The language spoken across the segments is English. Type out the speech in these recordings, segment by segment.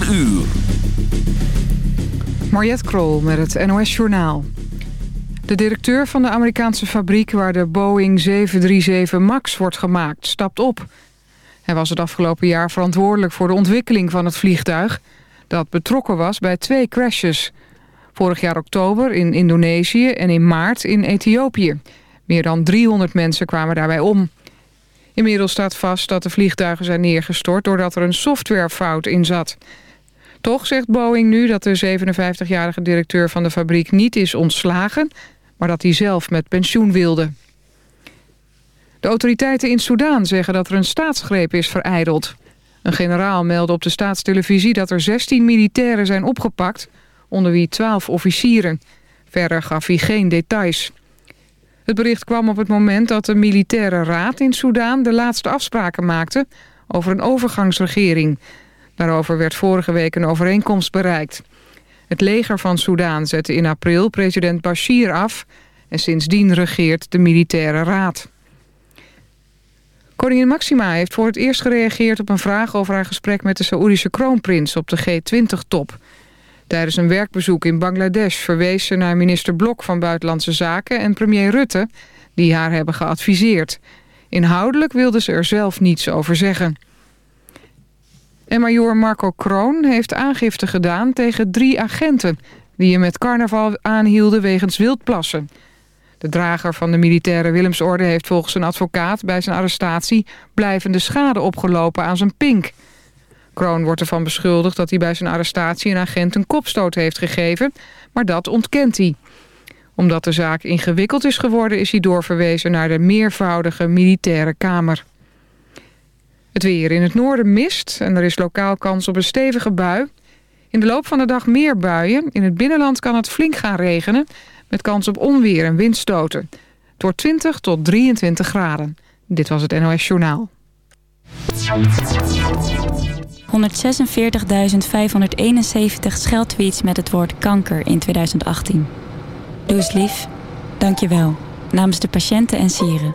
4 uur. Mariette Krol met het NOS Journaal. De directeur van de Amerikaanse fabriek waar de Boeing 737 MAX wordt gemaakt, stapt op. Hij was het afgelopen jaar verantwoordelijk voor de ontwikkeling van het vliegtuig... dat betrokken was bij twee crashes. Vorig jaar oktober in Indonesië en in maart in Ethiopië. Meer dan 300 mensen kwamen daarbij om. Inmiddels staat vast dat de vliegtuigen zijn neergestort... doordat er een softwarefout in zat... Toch zegt Boeing nu dat de 57-jarige directeur van de fabriek niet is ontslagen... maar dat hij zelf met pensioen wilde. De autoriteiten in Soedan zeggen dat er een staatsgreep is vereideld. Een generaal meldde op de staatstelevisie dat er 16 militairen zijn opgepakt... onder wie 12 officieren. Verder gaf hij geen details. Het bericht kwam op het moment dat de militaire raad in Soedan... de laatste afspraken maakte over een overgangsregering... Daarover werd vorige week een overeenkomst bereikt. Het leger van Soudaan zette in april president Bashir af... en sindsdien regeert de militaire raad. Koningin Maxima heeft voor het eerst gereageerd op een vraag... over haar gesprek met de Saoedische kroonprins op de G20-top. Tijdens een werkbezoek in Bangladesh verwees ze naar minister Blok van Buitenlandse Zaken... en premier Rutte, die haar hebben geadviseerd. Inhoudelijk wilde ze er zelf niets over zeggen... En major Marco Kroon heeft aangifte gedaan tegen drie agenten... die hem met carnaval aanhielden wegens wildplassen. De drager van de militaire Willemsorde heeft volgens een advocaat... bij zijn arrestatie blijvende schade opgelopen aan zijn pink. Kroon wordt ervan beschuldigd dat hij bij zijn arrestatie... een agent een kopstoot heeft gegeven, maar dat ontkent hij omdat de zaak ingewikkeld is geworden... is hij doorverwezen naar de meervoudige militaire kamer. Het weer in het noorden mist en er is lokaal kans op een stevige bui. In de loop van de dag meer buien. In het binnenland kan het flink gaan regenen... met kans op onweer en windstoten. Door 20 tot 23 graden. Dit was het NOS Journaal. 146.571 scheldtweets met het woord kanker in 2018. Doe eens lief. Dank je wel. Namens de patiënten en sieren.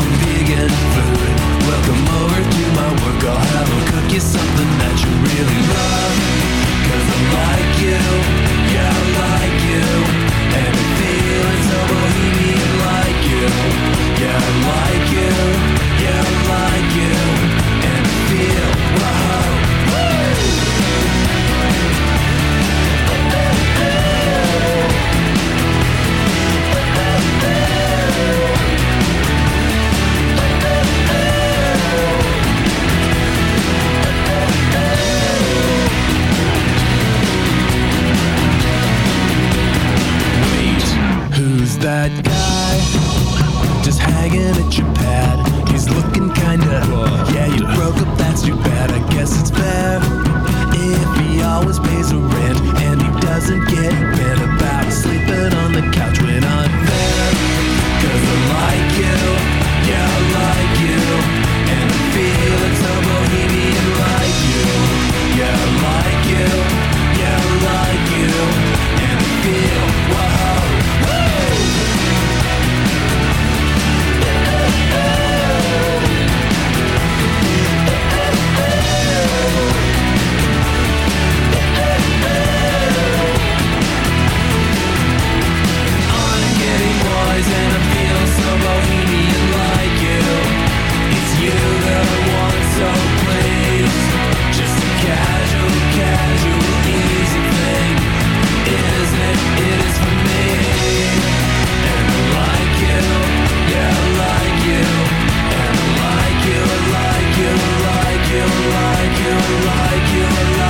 I'm vegan food Welcome over to my work. I'll have cook you something that you really love. Cause I'm like you. Yeah, I'm like you. And so bohemian like you. Yeah, I like like your life.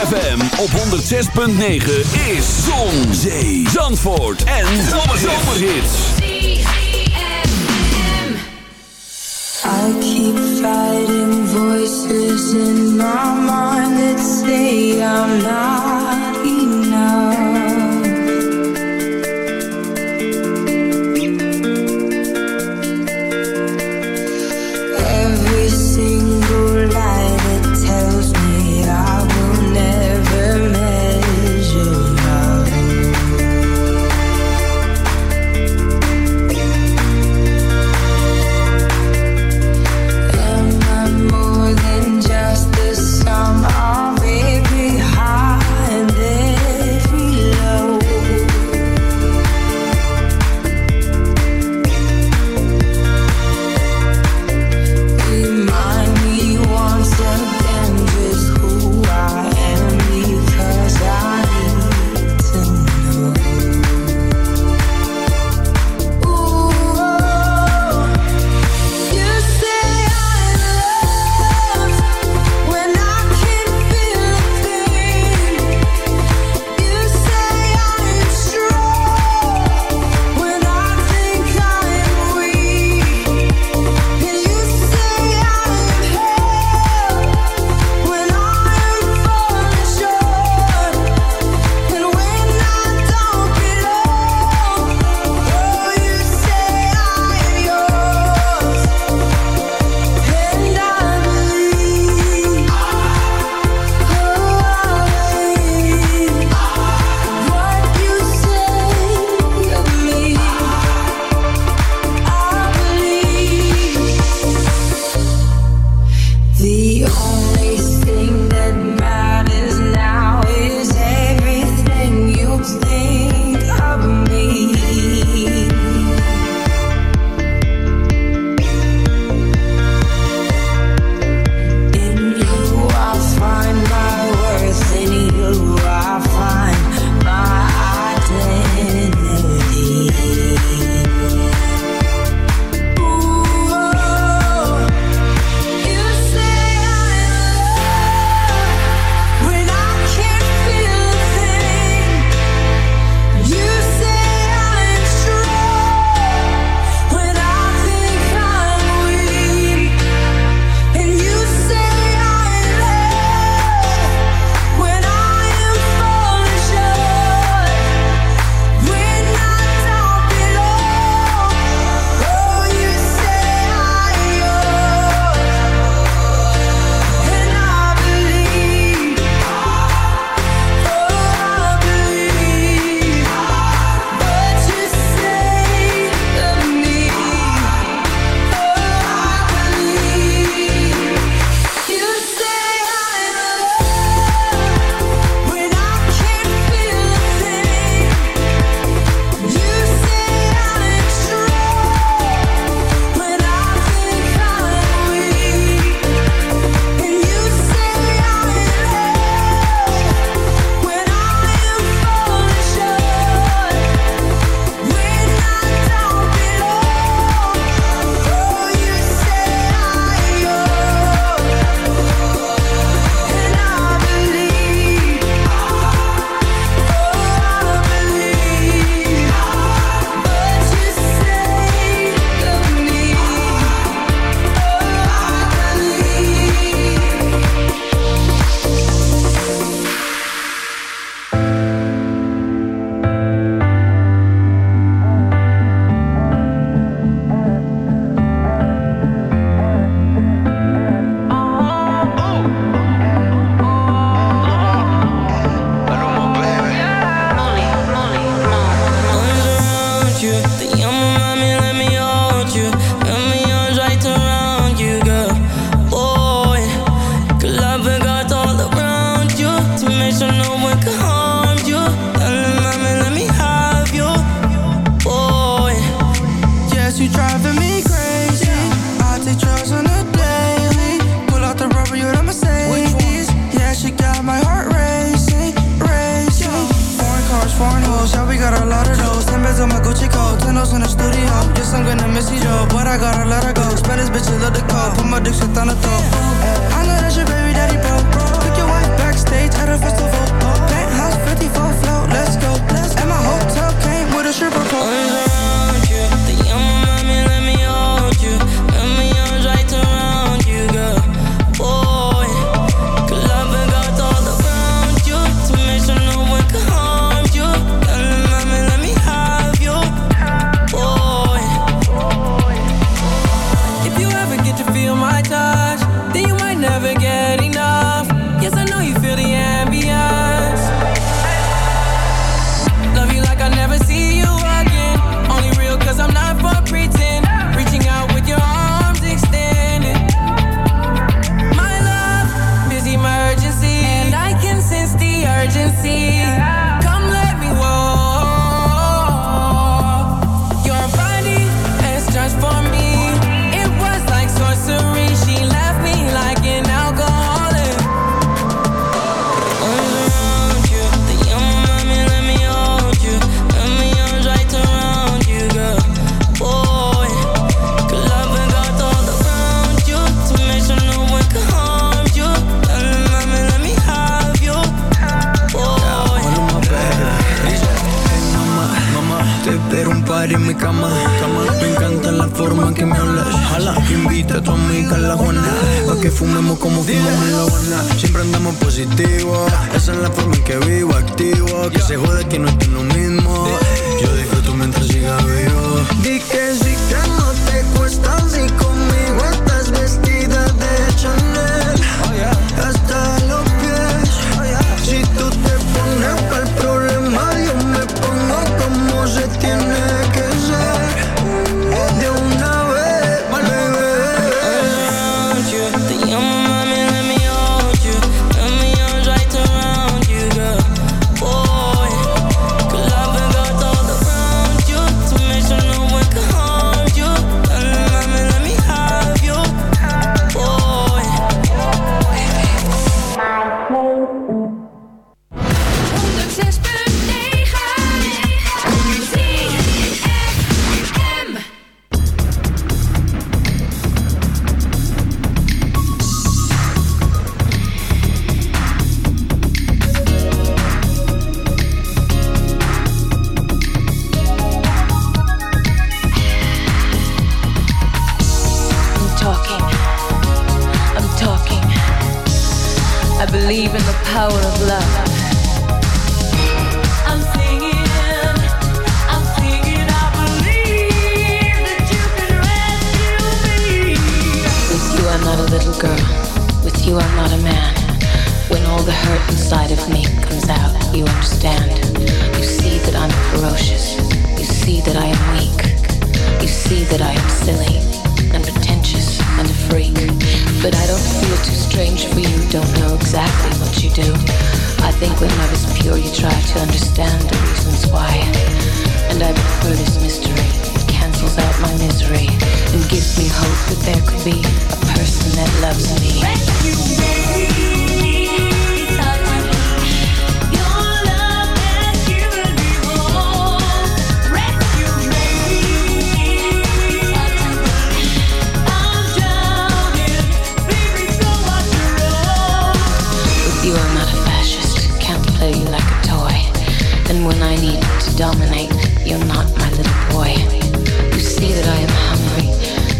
ZFM op 106.9 is Zon, Zee, Zandvoort en Zomerhits. I keep fighting voices in my mind that say I'm not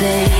memory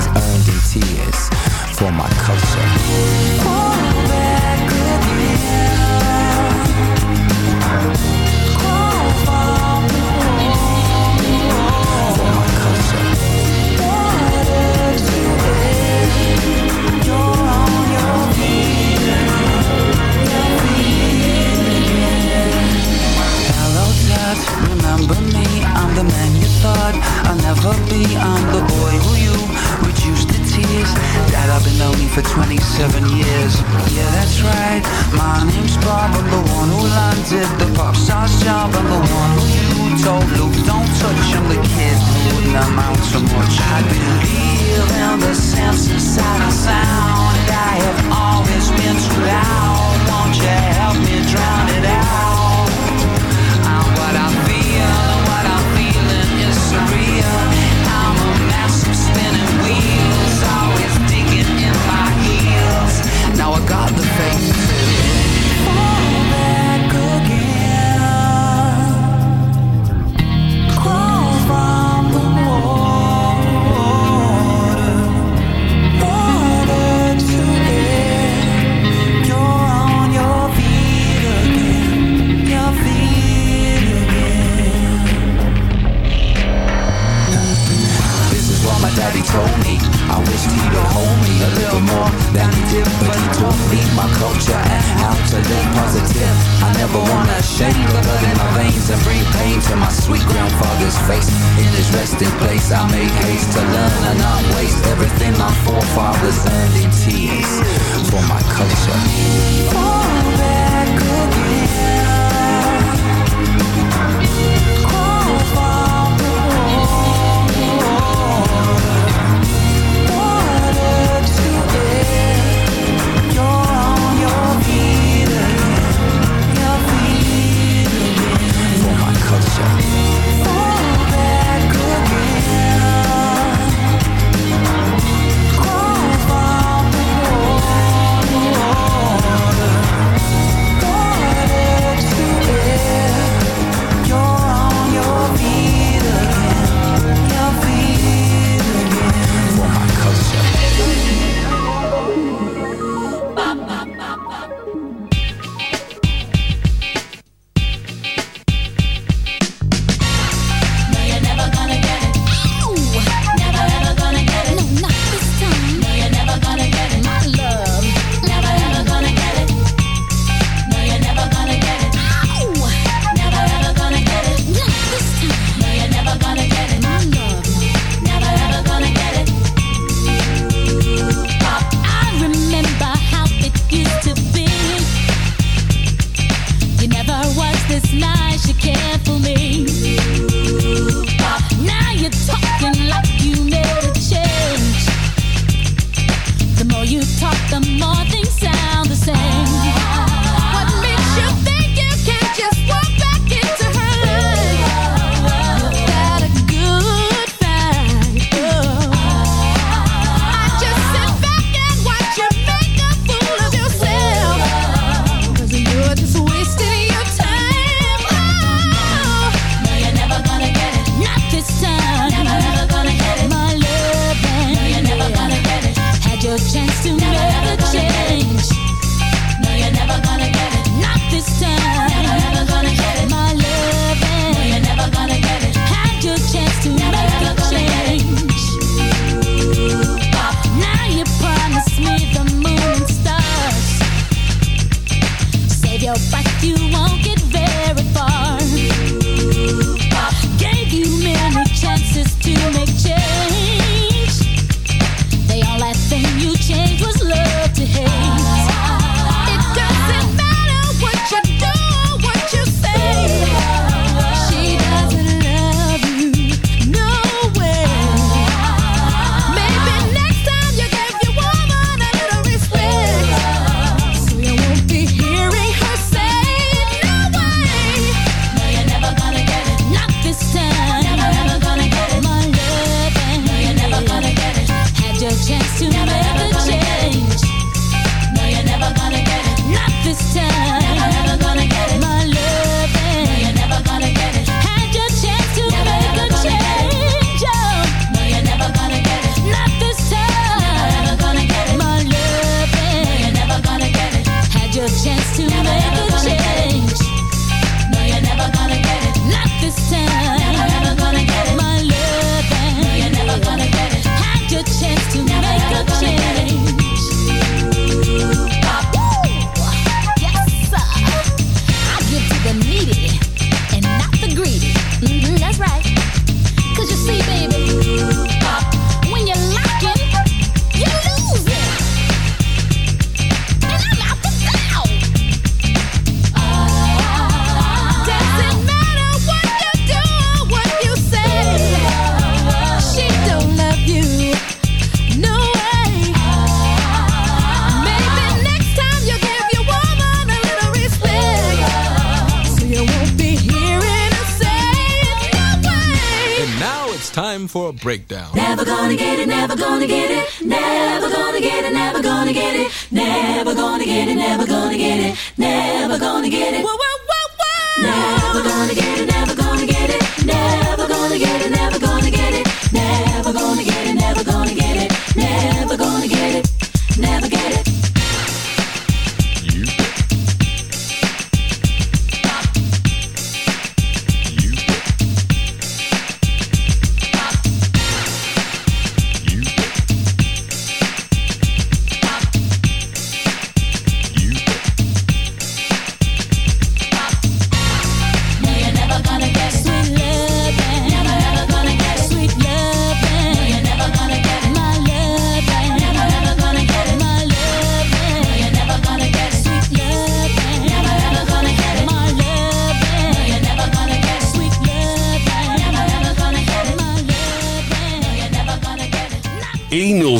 earned in tears for my culture. Remember me? I'm the man you thought I'll never be. I'm the boy who you tears. Dad, I've been lonely for 27 years. Yeah, that's right. My name's Bob. I'm the one who landed the pop star's job. I'm the one who you told Luke, don't touch. I'm the kid wouldn't amount to much. I believe in the sense inside of sound. I have always been too loud. Won't you help me drown it out?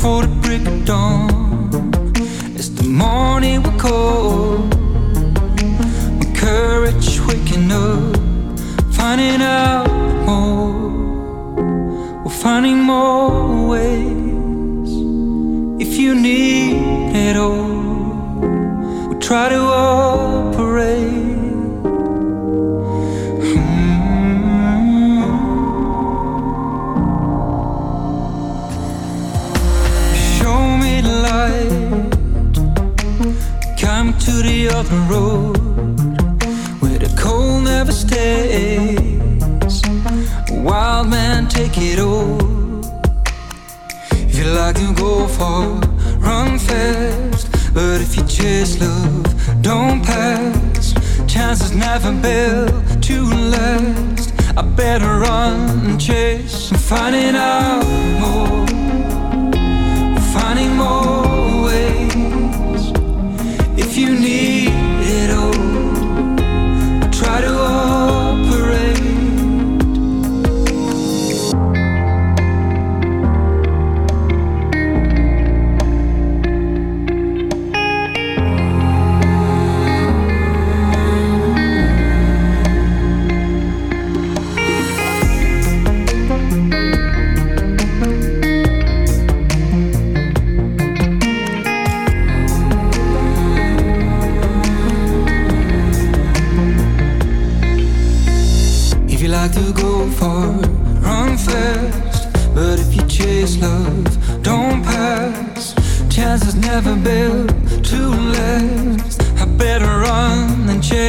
For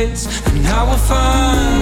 and I will find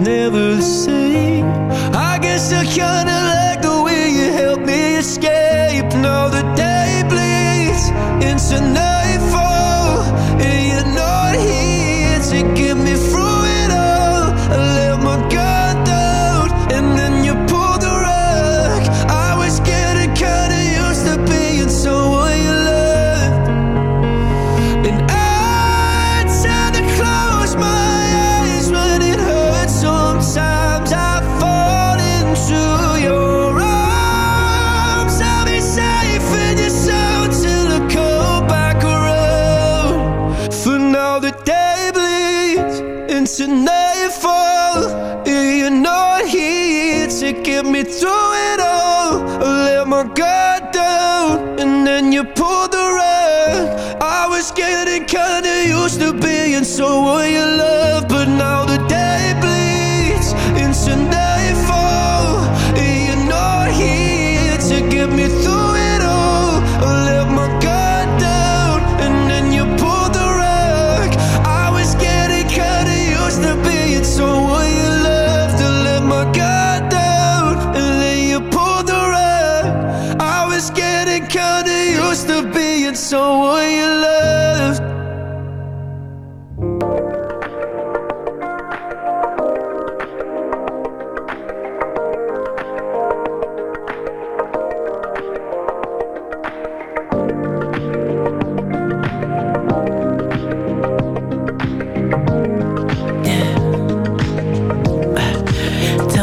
never the same. I guess I kinda